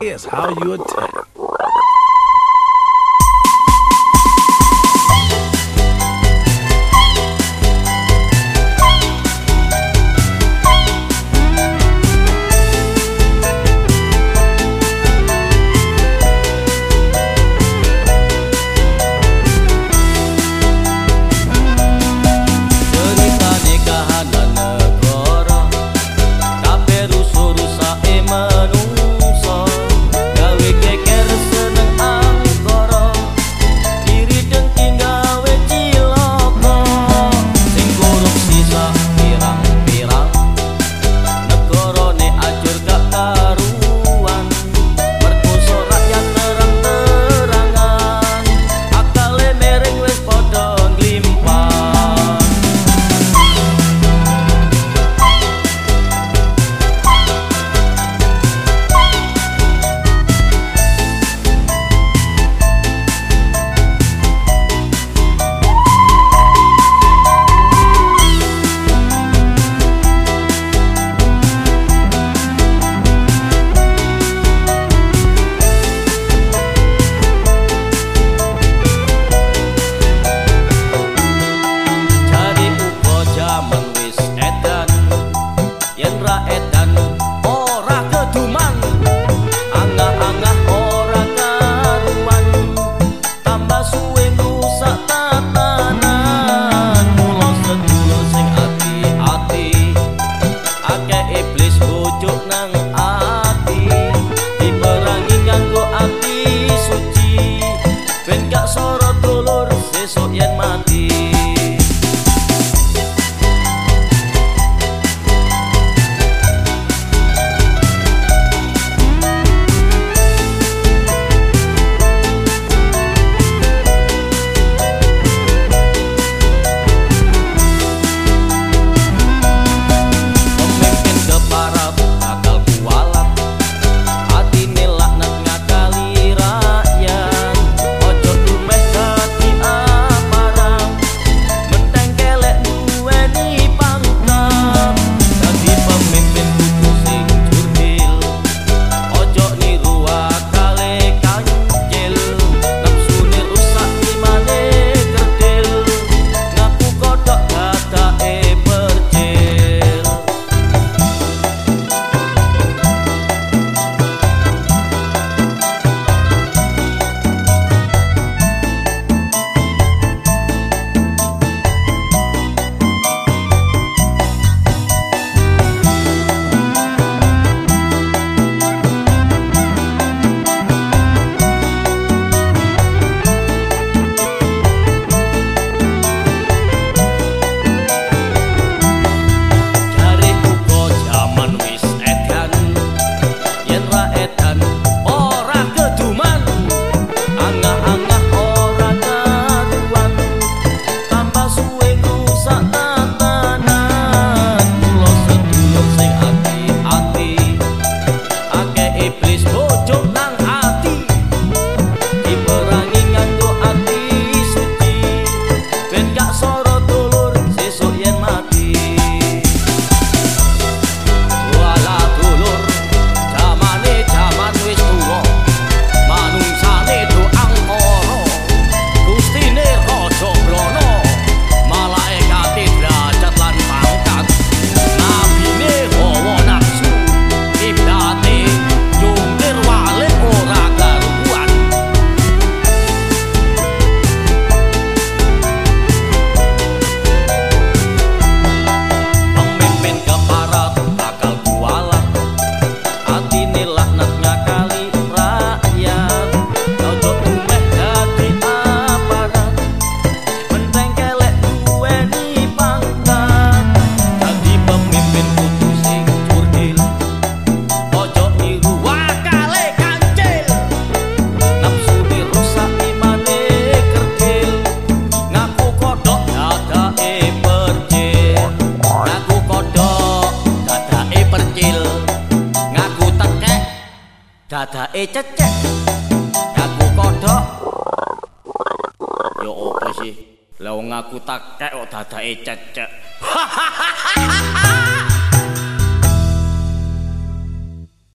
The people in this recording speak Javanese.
is how you attack. pucuk nang ati diperangi kanggo ati suci. Ben gak sorot dulur sesuk yen mati. Dadake cecek. Aku kodhok. Yo opo sih? Lah wong aku tak kek kok dadake cecek